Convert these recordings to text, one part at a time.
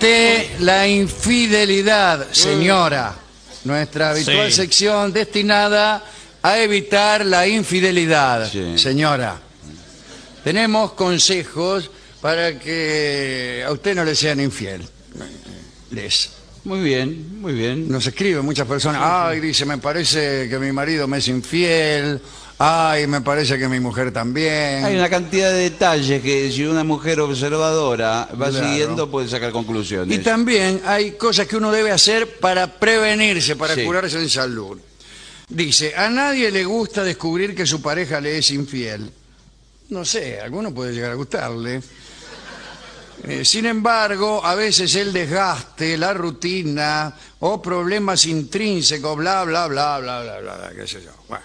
Evite la infidelidad, señora. Nuestra habitual Sí. sección destinada a evitar la infidelidad, Sí. señora. Tenemos consejos para que a usted no le sean infiel. Les. Muy bien, muy bien. Nos escriben muchas personas, ay, dice, me parece que mi marido me es infiel, ay, me parece que mi mujer también. Hay una cantidad de detalles que si una mujer observadora va Claro. siguiendo puede sacar conclusiones. Y también hay cosas que uno debe hacer para prevenirse, para Sí. curarse en salud. Dice, a nadie le gusta descubrir que su pareja le es infiel. No sé, a alguno puede llegar a gustarle. Eh, sin embargo, a veces el desgaste, la rutina o problemas intrínsecos, bla, bla, bla, bla, bla, bla, bla, qué sé yo. Bueno,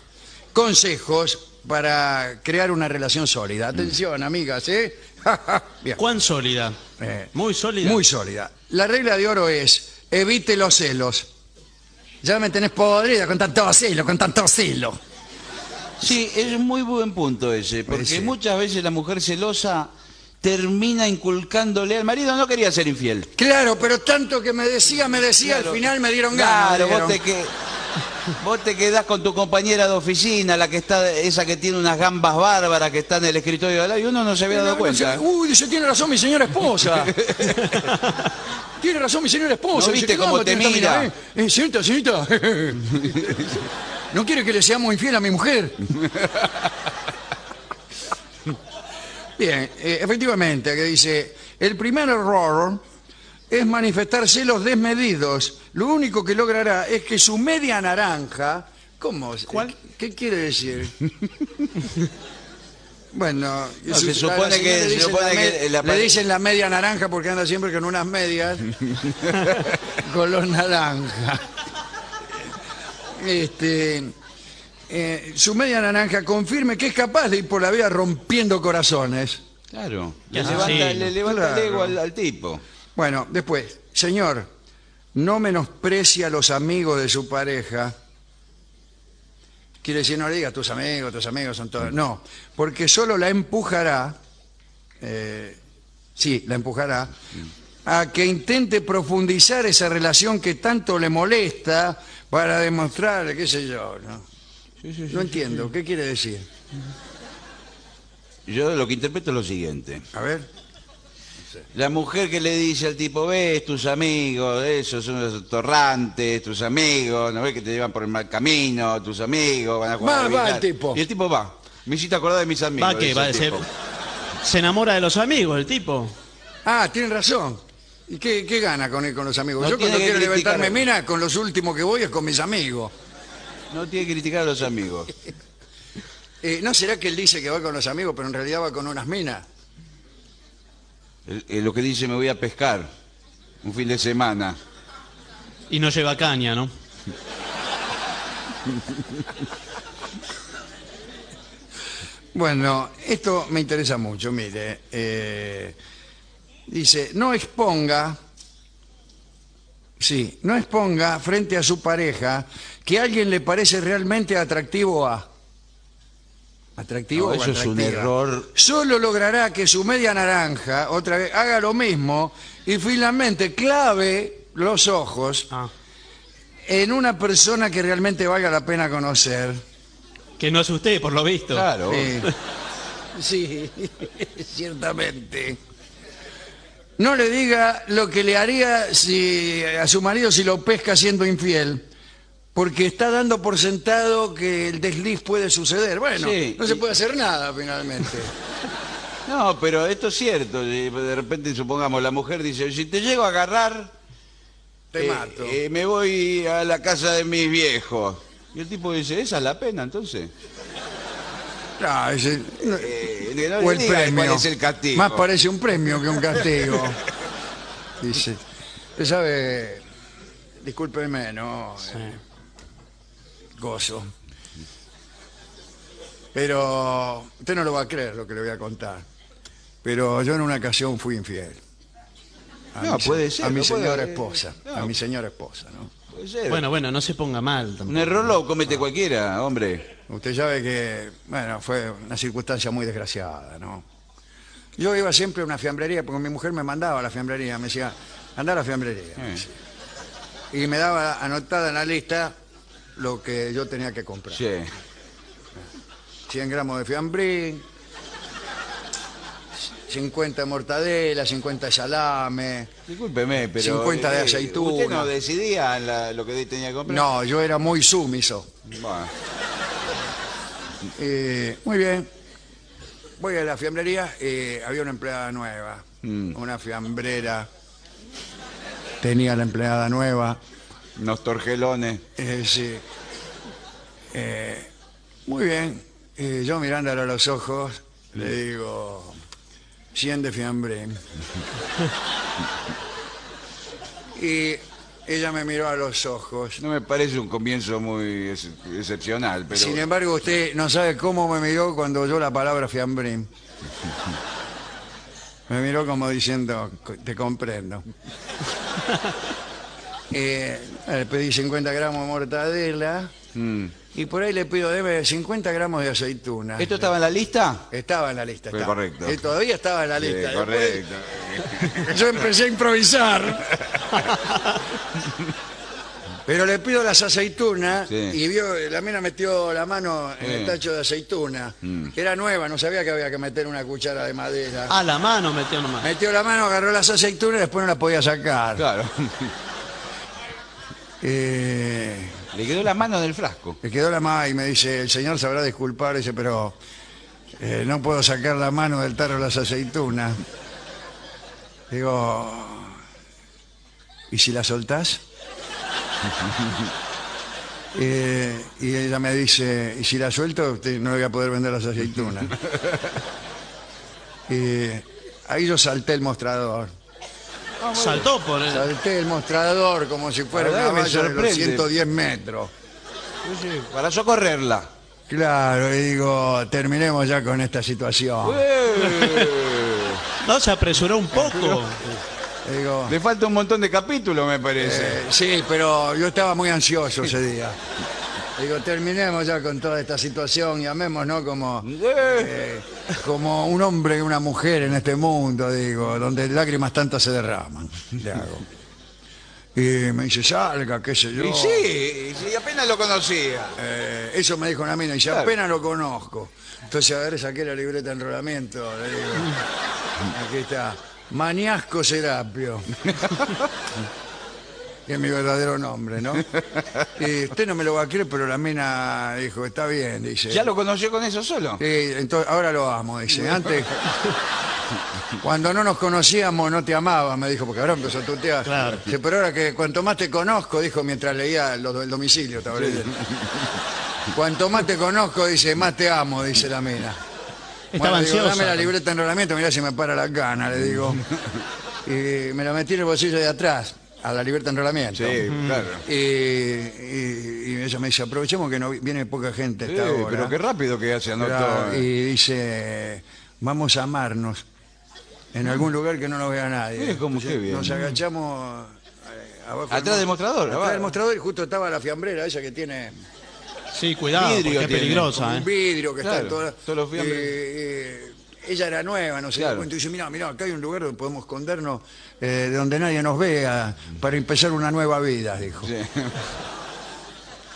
consejos para crear una relación sólida. Atención, amigas, ¿eh? Bien. ¿Cuán sólida? Eh, Muy sólida. Muy sólida. La regla de oro es, evite los celos. Ya me tenés podrida con tanto celo, con tanto celo. Sí, es un muy buen punto ese, porque muchas veces la mujer celosa termina inculcándole al marido, no quería ser infiel. Claro, pero tanto que me decía, me decía, Claro. al final me dieron ganas. Claro, me vos te, que, vos te quedás con tu compañera de oficina, la que está, esa que tiene unas gambas bárbaras que está en el escritorio de lado, y uno no se había dado cuenta. Uy, dice, tiene razón mi señora esposa. tiene razón mi señora esposa. ¿No viste ¿qué cómo te mira? eh? Eh, señorita, señorita. ¿No quiere que le seamos infiel a mi mujer? Bien, eh, efectivamente, que dice, el primer error es manifestar celos desmedidos. Lo único que logrará es que su media naranja... ¿Cómo? ¿Cuál? ¿Qué quiere decir? Bueno, No, se supone que- le se dicen supone la que me- la le pare- dicen la media naranja porque anda siempre con unas medias color naranja. Este, eh, su media naranja confirme que es capaz de ir por la vida rompiendo corazones. Claro, le levanta, asesino. le levanta el ego al, al tipo. Bueno, después, señor, no menosprecia a los amigos de su pareja. Quiere decir, no le diga tus amigos, tus amigos son todos. No, porque solo la empujará, eh, sí, la empujará, a que intente profundizar esa relación que tanto le molesta para demostrar, qué sé yo, ¿no? no entiendo, ¿qué quiere decir? Yo lo que interpreto es lo siguiente. A ver. La mujer que le dice al tipo, ves tus amigos, esos son los torrantes, tus amigos, no ves que te llevan por el mal camino, tus amigos, van a jugar Va, a va billar?". el tipo. Y el tipo va. Me hiciste acordar de mis amigos. ¿Va qué? ¿Va a ser? Se enamora de los amigos el tipo. Ah, tiene razón. ¿Y qué, qué gana con con los amigos? No Yo cuando quiero levantarme mina, con los últimos que voy es con mis amigos. No tiene que criticar a los amigos. Eh, ¿No será que él dice que va con los amigos, pero en realidad va con unas minas? El- el- lo que dice me voy a pescar un fin de semana. Y no lleva caña, ¿no? Bueno, esto me interesa mucho, mire. eh, dice, no exponga, sí, no exponga frente a su pareja que alguien le parece realmente atractivo a... ¿Atractivo No, eso es un error. Solo logrará que su media naranja, otra vez, haga lo mismo y finalmente clave los ojos Ah. en una persona que realmente valga la pena conocer. Que no es usted, por lo visto. Claro. Eh, sí, ciertamente. No le diga lo que le haría si, a su marido si lo pesca siendo infiel, porque está dando por sentado que el desliz puede suceder. Bueno, Sí, no se y- puede hacer nada finalmente. No, pero esto es cierto. eh, De repente, supongamos, la mujer dice, si te llego a agarrar, Te eh, mato. eh, me voy a la casa de mis viejos. Y el tipo dice, esa es la pena, entonces. No, ese- no- Eh, no o le el diga premio. cuál es el castigo. Más parece un premio que un castigo. Dice. Usted sabe, discúlpeme, ¿no? Eh, gozo. Pero usted no lo va a creer lo que le voy a contar. Pero yo en una ocasión fui infiel. A No, mi, puede ser, A mi no puede- señora esposa. no. A mi señora esposa, ¿no? Puede ser. Bueno, bueno, no se ponga mal Un error lo comete cualquiera, hombre. Usted sabe que, bueno, fue una circunstancia muy desgraciada, ¿no? Yo iba siempre a una fiambrería, porque mi mujer me mandaba a la fiambrería, me decía, Anda a la fiambrería. Eh, Y me daba anotada en la lista lo que yo tenía que comprar. sí. 100 gramos de fiambrín, 50 de mortadela, 50 de salame. Discúlpeme, pero... 50 de eh, aceituna. ¿Usted no decidía la- lo que tenía que comprar? No, yo era muy sumiso. Bueno, Eh, muy bien. Voy a la fiambrería y había una empleada nueva, Mm. una fiambrera. Tenía la empleada nueva. Unos torgelones. eh, sí. Eh, muy bien. Eh, yo mirándola a los ojos, le digo, 100 de fiambrín. y ella me miró a los ojos. No me parece un comienzo muy ex- excepcional, pero... Sin embargo, usted no sabe cómo me miró cuando oyó la palabra fiambrín. Me miró como diciendo, te comprendo. Eh, le pedí 50 gramos de mortadela Mm. y por ahí le pido, debe 50 gramos de aceituna. ¿Esto estaba en la lista? Estaba en la lista. Estaba. correcto. Eh, todavía estaba en la Sí, lista. Después, correcto. yo empecé a improvisar. Pero le pido las aceitunas Sí. y vio, la mina metió la mano en Sí. el tacho de aceituna. Mm. Era nueva, no sabía que había que meter una cuchara de madera. A la mano metió nomás. Metió la mano, agarró las aceitunas y después no las podía sacar. Claro. Eh, Le quedó la mano en el frasco. le quedó la mano y me dice, el señor sabrá disculpar, dice, pero eh, no puedo sacar la mano del tarro de las aceitunas. Digo, ¿y si la soltás? Eh, y ella me dice, ¿y si la suelto? Usted no le voy a poder vender las aceitunas. Eh, ahí yo salté el mostrador. Saltó por el... Salté el mostrador como si fuera La una verdad me valla de los sorprende. 110 metros. Para socorrerla. Claro, y digo, terminemos ya con esta situación. Eh, No, se apresuró un poco. Digo, Le falta un montón de capítulos, me parece. eh, sí, pero yo estaba muy ansioso ese día. Digo, terminemos ya con toda esta situación, llamémonos como, eh, como un hombre y una mujer en este mundo, digo, donde lágrimas tantas se derraman. Le hago. Y me dice, salga, qué sé yo. Y sí, sí, apenas lo conocía. Eh, eso me dijo una mina, y dice, apenas lo conozco. Entonces, a ver, saqué la libreta de enrolamiento, le digo, aquí está, Maniasco Serapio. que es mi verdadero nombre, ¿no? Y usted no me lo va a creer, pero la mina dijo, está bien, dice. ¿Ya lo conoció con eso solo? Sí, entonces, ahora lo amo, dice. Antes, cuando no nos conocíamos, no te amaba, me dijo, porque ahora empezó a tutear. Claro. Dice, pero ahora que cuanto más te conozco, dijo mientras leía lo del domicilio, leyendo. Cuanto más te conozco, dice, más te amo, dice la mina. Estaba Bueno, digo, dame la libreta de enrolamiento, mirá si me para la gana, le digo. Y me la metí en el bolsillo de atrás, a la libreta de enrolamiento. Sí, claro. Y, y- y ella me dice, aprovechemos que no vi- viene poca gente a esta hora. pero qué rápido que. Claro, eh. y dice, vamos a amarnos en algún lugar que no nos vea nadie. Mire cómo Entonces, qué bien. Nos agachamos eh, abajo Atrás del mostrador, Atrás abajo. del mostrador y justo estaba la fiambrera esa que tiene Sí, cuidado, Vidrio porque es tiene, peligrosa, como ¿eh? un vidrio que está Claro, en toda... todos los fiambres. eh, eh, ella era nueva, no se dio Claro. cuenta y dice, mira, mira, acá hay un lugar donde podemos escondernos, eh, de donde nadie nos vea, para empezar una nueva vida, dijo. Sí.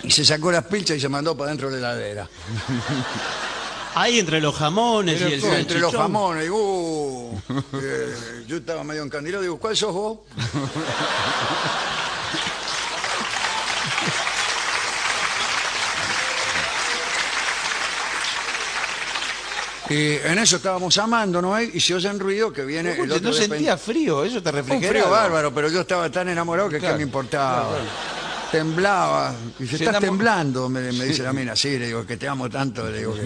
Y se sacó las pilchas y se mandó para dentro de la heladera. Ahí entre los jamones Pero y el entre los jamones, digo, uh, eh, yo estaba medio encandilado, digo, ¿cuál sos vos? Y en eso estábamos amando, ¿no? Y se oyen ruido que viene el otro no sentía frío, eso te Un refrigeraba. frío bárbaro, pero yo estaba tan enamorado que Claro, qué me importaba. claro, Temblaba. Y Se estás temblando, me, me dice la mina. Sí, le digo, que te amo tanto. Le digo que...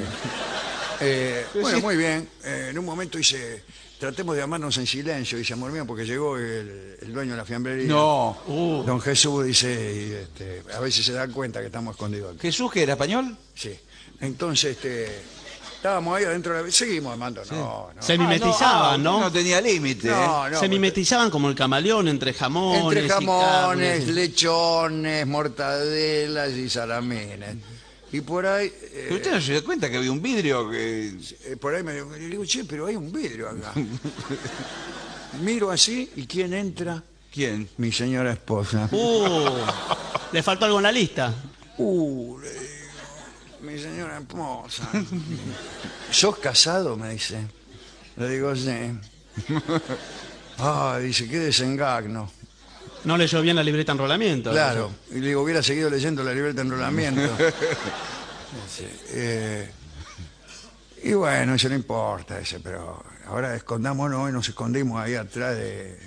Eh, bueno, sí. muy bien. Eh, en un momento dice, tratemos de amarnos en silencio, dice, amor mío, porque llegó el, el dueño de la fiambrería. No. Uh, Don Jesús dice, y, este, a si se da cuenta que estamos escondidos aquí. ¿Jesús que era español? Sí. Entonces, este, estábamos ahí adentro de la... Seguimos amando. No, no. se mimetizaban, Ah, ¿no? No tenía límite. ¿eh? No, no, se mimetizaban como el camaleón entre jamones Entre jamones, lechones, mortadelas y salamines. Y por ahí, eh, Pero usted no se dio cuenta que había un vidrio que... eh, por ahí me le digo, che, pero hay un vidrio acá. Miro así y ¿quién entra? ¿Quién? Mi señora esposa. Uh, le faltó algo en la lista. Uh, mi señora esposa. ¿Sos casado? Me dice. Le digo, sí. Ah, dice, qué desengagno. No leyó bien la libreta de enrolamiento. Claro. Y le digo, hubiera seguido leyendo la libreta de enrolamiento. Eh, y bueno, eso no importa, dice, pero ahora escondámonos y nos escondimos ahí atrás de,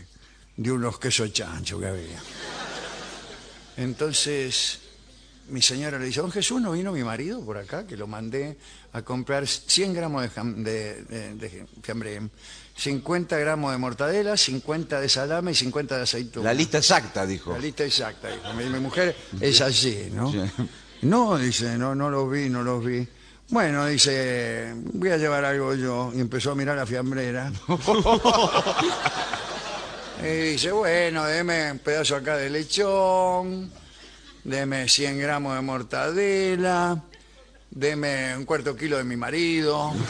de unos quesos chancho que había. Entonces, mi señora le dice, don Jesús, ¿no vino mi marido por acá? Que lo mandé a comprar 100 gramos de, jam- de, de- de fiambre, 50 gramos de mortadela, 50 de salame y 50 de aceituna. La lista exacta, dijo. La lista exacta, dijo. Mi, mi mujer es así, ¿no? Sí. No, dice, no, no los vi, no los vi. Bueno, dice, voy a llevar algo yo. Y empezó a mirar la fiambrera. y dice, bueno, deme un pedazo acá de lechón, deme 100 gramos de mortadela, deme un cuarto kilo de mi marido.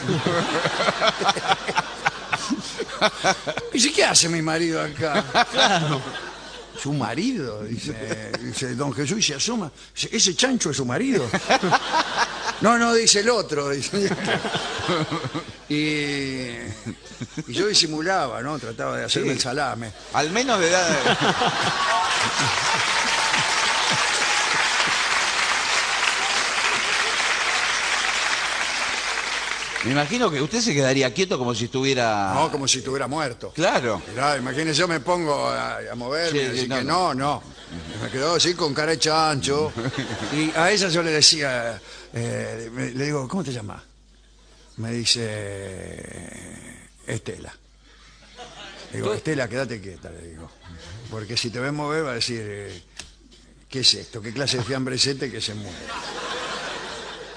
Dice, ¿qué hace mi marido acá? Su marido, dice, dice don Jesús y se asoma. Dice, ¿Ese chancho es su marido? No, no, dice el otro. dice. Y, y yo disimulaba, ¿no? Trataba de hacerme Sí. el salame. Al menos de edad. Me imagino que usted se quedaría quieto como si estuviera. No, como si estuviera muerto. Claro. Mirá, imagínese, yo me pongo a, a moverme, Sí, y decir no, que no, no. Me quedó así con cara de chancho. Y a ella yo le decía, eh, me- le digo, ¿cómo te llamas? Me dice, Estela. Le digo, Estela, quédate quieta, le digo. Porque si te ves mover va a decir, eh, ¿qué es esto? ¿Qué clase de fiambre es este que se mueve?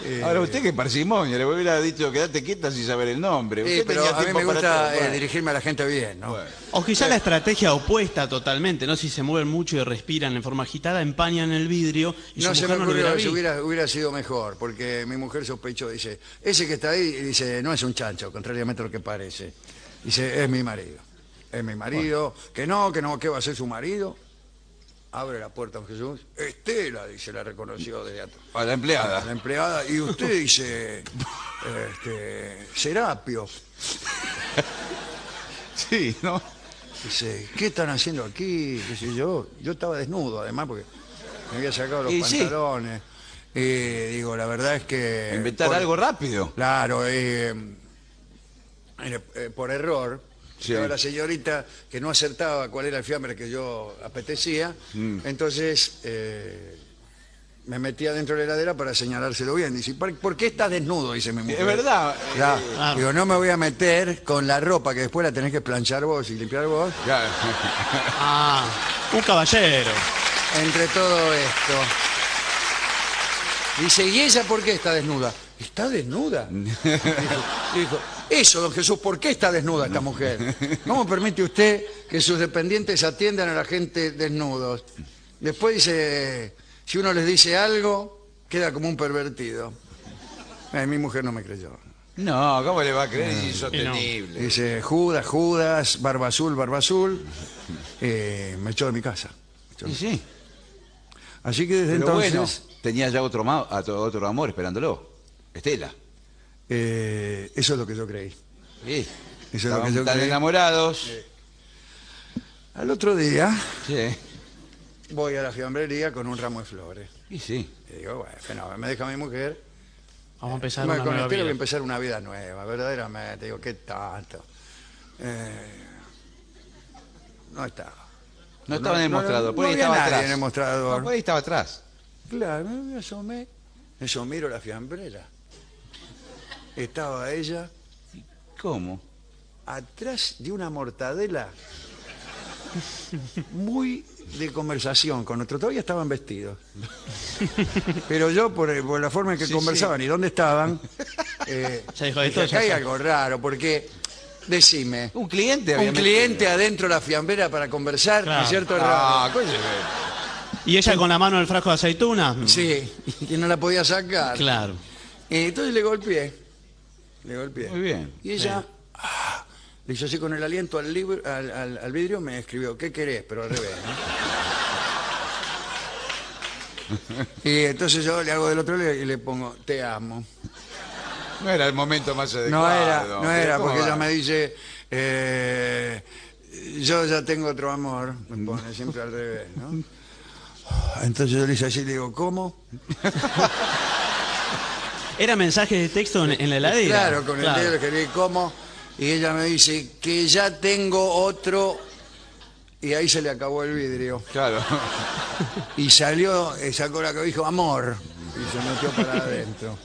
Eh, Ahora usted que parsimonia, le hubiera dicho quédate quieta sin saber el nombre. pero tenía a mí me gusta eh, dirigirme a la gente bien, ¿no? Bueno. O quizá la estrategia opuesta totalmente, ¿no? Si se mueven mucho y respiran en forma agitada, empañan el vidrio y No su se me mujer no lo ocurrió, hubiera hubiera, hubiera sido mejor, porque mi mujer sospechó, dice, ese que está ahí, dice, no es un chancho, contrariamente a lo que parece. Dice, es mi marido, es mi marido, que no, que no, ¿qué va a ser su marido? Abre la puerta don Jesús, Estela, dice, la reconoció desde atrás. A la La empleada. empleada, y usted dice, este, Serapio, Sí, ¿no? dice, ¿qué están haciendo aquí? ¿Qué sé yo? Yo estaba desnudo, además, porque me había sacado los Y sí. pantalones. Y digo, la verdad es que... Inventar por- algo rápido. Claro, eh, eh, por error, Sí. estaba la señorita que no acertaba cuál era el fiambre que yo apetecía, Mm. entonces eh, me metía dentro de la heladera para señalárselo bien. Dice, ¿por, por qué estás desnudo? Dice mi mujer. Es verdad. Ya. eh, Claro. Digo, no me voy a meter con la ropa que después la tenés que planchar vos y limpiar vos. ya. Ah, un caballero. Entre todo esto. Dice, ¿y ella por qué está desnuda? ¿Está desnuda? Dijo, dijo, eso, don Jesús, ¿por qué está desnuda esta mujer? ¿Cómo permite usted que sus dependientes atiendan a la gente desnudos? Después dice, si uno les dice algo, queda como un pervertido. Eh, mi mujer no me creyó. No, ¿cómo le va a creer? Es no. insostenible. Dice, Judas, Judas, barba azul, barba azul. Eh, me echó de mi casa. Y sí. Así que desde Pero entonces, bueno, tenía ya otro amor esperándolo. Estela. Eh, eso es lo que yo creí. Sí. Eso es lo que yo creí. enamorados. Al otro día Sí. voy a la fiambrería con un ramo de flores. Y sí. Y digo, bueno, fenómeno, me deja mi mujer. Vamos a empezar Bueno, una con nueva Estela voy a vida. empezar una vida nueva, verdaderamente. Digo, ¿qué tanto? Eh, no estaba. No estaba en el no, mostrador, no, por no ahí había estaba nadie atrás. en el mostrador. No, por ahí estaba atrás. Claro, me asomé, eso miro la fiambrera. Estaba ella ¿Cómo? atrás de una mortadela muy de conversación con otro. Todavía estaban vestidos. Pero yo, por, por la forma en que Sí, conversaban y dónde estaban, eh, Ya dijo, dije, ya acá hay algo raro, porque, decime, Un cliente un cliente adentro de la fiambrera para conversar, ¿no Claro. es cierto? Ah, coño. ¿Y ella con la mano en el frasco de aceituna? Sí, y no la podía sacar. Claro. Y entonces le golpeé. Le golpeé. Muy bien. Y ella, ah, Le hizo así con el aliento al, libro, al, al- al vidrio, me escribió, ¿qué querés? Pero al revés, ¿no? y entonces yo le hago del otro lado y le pongo, te amo. No era el momento más adecuado. No era, no era, ¿Cómo porque va? ella me dice, eh, yo ya tengo otro amor, me pone siempre al revés, ¿no? Entonces yo le hice así, le digo, ¿cómo? Era mensaje de texto en, en la heladera. Claro, con el dedo le escribí, ¿cómo? Y ella me dice, que ya tengo otro, y ahí se le acabó el vidrio. Claro. Y salió, eh, sacó la que dijo, amor, y se metió para adentro.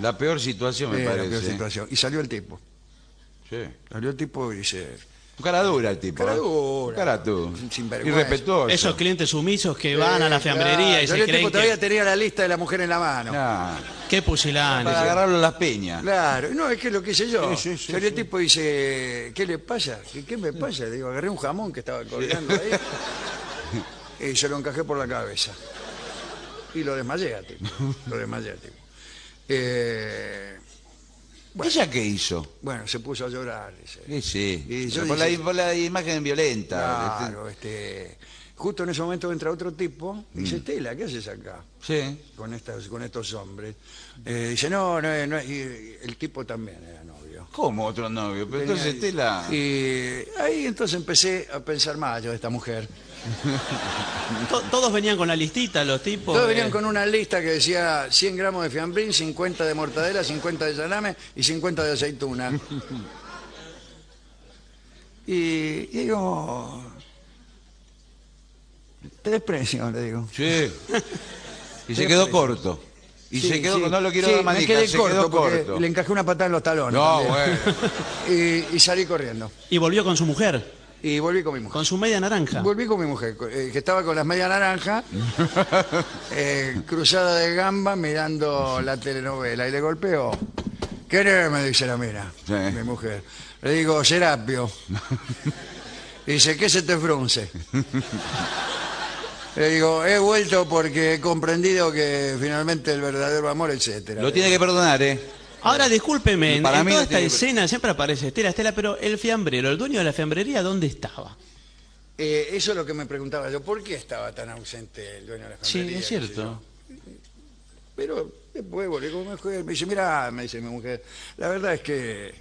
La peor situación, me Era la parece. peor situación. Y salió el tipo. Sí. Salió el tipo y dice, Un cara dura el tipo. Cara ¿eh? dura. Cara tú. Irrespetuoso. Esos clientes sumisos que van a la fiambrería claro, y yo se el creen tipo que... todavía tenía la lista de la mujer en la mano. Ah, Qué pusilánime. para agarrarlo a las peñas. Claro, no, es que lo que hice yo. Sí, sí, sí, el sí. tipo dice, ¿qué le pasa? ¿Qué, qué me pasa? Le digo, agarré un jamón que estaba colgando ahí y se lo encajé por la cabeza. Y lo desmayé al tipo. Lo desmayé al tipo. Eh, Bueno. ¿Ella qué hizo? bueno, se puso a llorar. dice. Sí, sí. Y yo Pero por, dije- la, por la imagen violenta. Claro, este, justo en ese momento entra otro tipo y Mm. dice, Tela, ¿qué haces acá? Sí. Con, estas, con estos hombres. Eh, dice, no, no, no, y el tipo también era novio. ¿Cómo otro novio? Pero Tenía- entonces Tela... Y ahí entonces empecé a pensar más yo de esta mujer. To- Todos venían con la listita, los tipos. Todos eh, venían con una lista que decía 100 gramos de fiambrín, 50 de mortadela, 50 de salame y 50 de aceituna. Y, y digo, te desprecio, le digo. Sí. Y se quedó corto. Y Sí, se quedó, sí. no lo quiero Sí, dar me manica, quedé se corto quedó porque corto. le encajé una patada en los talones. No, también. bueno. Y, y salí corriendo. Y volvió con su mujer, Y volví con mi mujer. con su media naranja. Volví con mi mujer, co- eh, que estaba con las medias naranjas, eh, cruzada de gamba, mirando la telenovela. Y le golpeo. ¿Qué me dice la mina? Sí. Mi mujer. Le digo, Serapio. Y dice, ¿qué se te frunce? Le digo, he vuelto porque he comprendido que finalmente el verdadero amor, etcétera. Lo tiene que perdonar, ¿eh? Ahora, discúlpeme, en, Para en mí toda no esta tiene- escena siempre aparece Estela, Estela, pero el fiambrero, el dueño de la fiambrería, ¿dónde estaba? Eh, eso es lo que me preguntaba yo. ¿Por qué estaba tan ausente el dueño de la Sí, fiambrería? es sé yo. cierto. Pero después volví con mi mujer. Me dice, mira, me dice mi mujer, la verdad es que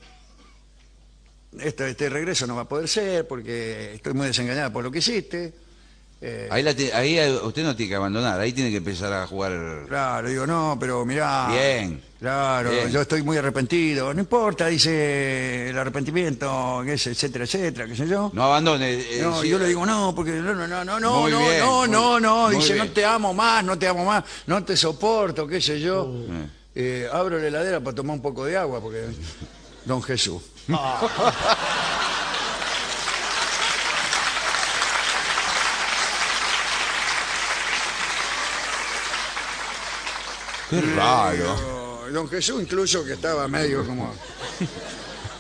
este, este regreso no va a poder ser porque estoy muy desengañada por lo que hiciste. Eh, Ahí, la ti- ahí eh, usted no tiene que abandonar, ahí tiene que empezar a jugar. Claro, digo, no, pero mirá. Bien. Claro, Bien. yo estoy muy arrepentido. No importa, dice el arrepentimiento, etcétera, etcétera, qué sé yo. No abandone. eh, No, sí. yo le digo, no, porque no, no, no, no, no, no, bien, no, muy- no, no, dice, bien. no te amo más, no te amo más, no te soporto, qué sé yo. Eh, abro la heladera para tomar un poco de agua, porque don Jesús. Qué raro. Pero Don Jesús incluso que estaba medio como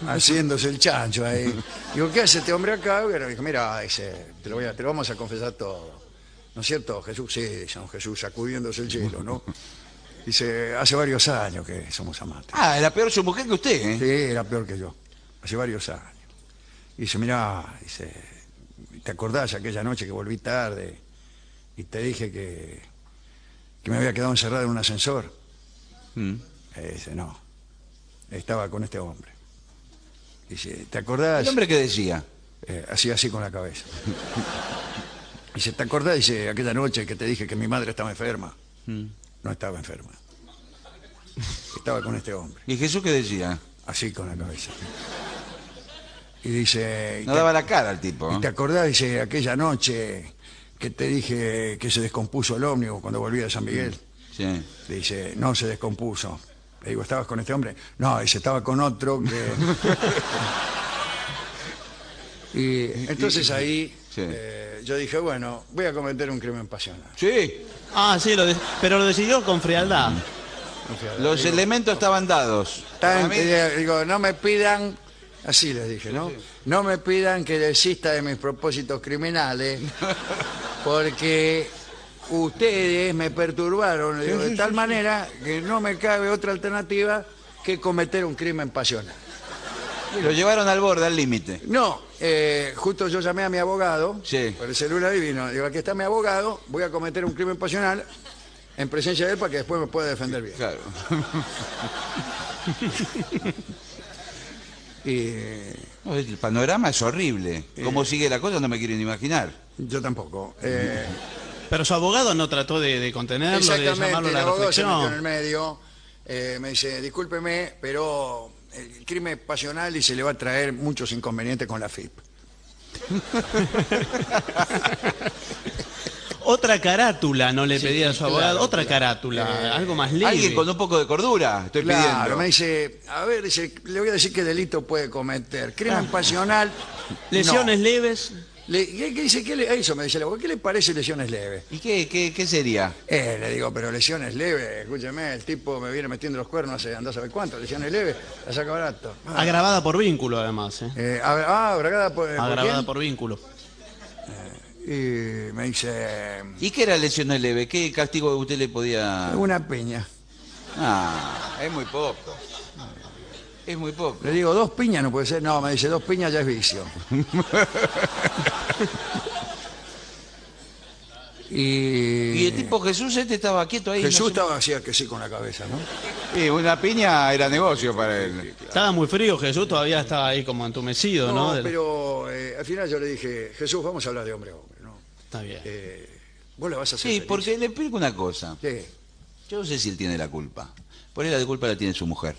haciéndose el chancho ahí. Digo, ¿qué hace este hombre acá? Y bueno, dijo, mira, dice, te lo, voy a- te lo vamos a confesar todo. ¿No es cierto, Jesús? Sí, dice don Jesús, sacudiéndose el hielo, ¿no? Dice, hace varios años que somos amantes. Ah, era peor su mujer que usted, ¿eh? Sí, era peor que yo. Hace varios años. Y dice, mirá, dice, ¿te acordás aquella noche que volví tarde y te dije que, que me había quedado encerrado en un ascensor? Mm. Eh, dice, no. Estaba con este hombre. Dice, ¿te acordás? ¿El hombre qué decía? Eh, hacía así con la cabeza. Dice, ¿te acordás? Dice, aquella noche que te dije que mi madre estaba enferma. Mm. No estaba enferma. Estaba con este hombre, ¿Y Jesús qué decía? así con la cabeza. Y dice, No ¿te- daba la cara al tipo. ¿y te acordás? Dice, aquella noche que te dije que se descompuso el ómnibus cuando volví de San Miguel. Sí. Dice, no se descompuso. Le digo, ¿estabas con este hombre? No, dice, estaba con otro que... y entonces ahí Sí. eh, yo dije, bueno, voy a cometer un crimen pasional. Sí. Ah, sí, lo de- pero lo decidió con frialdad. Los elementos estaban dados. Tan- eh, digo, no me pidan, así les dije, ¿no? No me pidan que desista de mis propósitos criminales, porque ustedes me perturbaron digo, de tal manera que no me cabe otra alternativa que cometer un crimen pasional. Lo llevaron al borde, al límite. No, eh, justo yo llamé a mi abogado Sí. por el celular y vino. Digo, aquí está mi abogado, voy a cometer un crimen pasional en presencia de él para que después me pueda defender bien. Claro. Y No, El panorama es horrible. ¿Cómo sigue la cosa? No me quieren imaginar. yo tampoco. Eh, Pero su abogado no trató de, de contenerlo, de llamarlo exactamente, a el la abogado se metió en el medio. eh, me dice, discúlpeme, pero el crimen es pasional y se le va a traer muchos inconvenientes con la FIP. Otra carátula no le pedía a su claro, abogado, otra claro. carátula, Eh, algo más leve. Alguien con un poco de cordura, estoy Claro, pidiendo. me dice, a ver, dice, le voy a decir qué delito puede cometer. Crimen Ah. pasional. Lesiones no. leves. Le, ¿qué, qué dice? ¿Qué le, eso me dice el abogado, ¿qué le parece lesiones leves? ¿Y qué, qué, qué sería? Eh, le digo, pero lesiones leves, escúcheme, el tipo me viene metiendo los cuernos hace andás a ver cuánto, lesiones leves, la saca barato. Ah, Agravada por vínculo, además. ¿eh? eh, ah, bragada por, ¿por Agravada por vínculo. Y me dice, ¿Y qué era lesiones leve? ¿Qué castigo usted le podía...? una piña. Ah, es muy poco. Es muy poco. Le digo, dos piñas no puede ser. No, me dice, dos piñas ya es vicio. y, Y el tipo Jesús este estaba quieto ahí. Jesús no estaba hacía que sí con la cabeza, ¿no? Sí, una piña era negocio para él. Estaba muy frío, Jesús todavía estaba ahí como entumecido, ¿no? No, pero eh, al final yo le dije, Jesús, vamos a hablar de hombre a hombre. Está bien. Eh, vos le vas a hacer Sí, feliz. porque le explico una cosa. ¿Qué? Yo no sé si él tiene la culpa. Por ahí la culpa la tiene su mujer.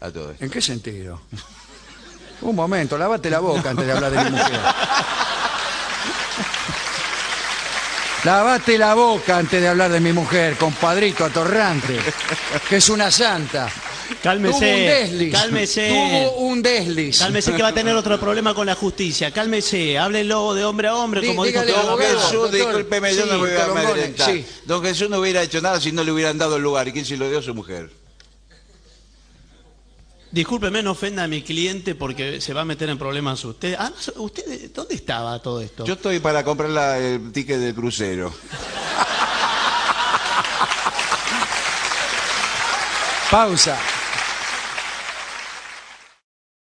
A todo esto. ¿En qué sentido? Un momento, lávate la boca antes de hablar de mi mujer. Lavate la boca antes de hablar de mi mujer, compadrito atorrante, que es una santa. Cálmese, Tuvo un desliz. cálmese. Tuvo un desliz. Cálmese que va a tener otro problema con la justicia. Cálmese, háblelo de hombre a hombre, como dijo Don abogado. Jesús, discúlpeme, yo Sí, no me voy a amedrentar. sí. Don Jesús no hubiera hecho nada si no le hubieran dado el lugar. ¿Y quién se lo dio a su mujer? Discúlpeme, no ofenda a mi cliente porque se va a meter en problemas usted. Ah, ¿usted dónde estaba todo esto? Yo estoy para comprar la- el ticket del crucero. Pausa.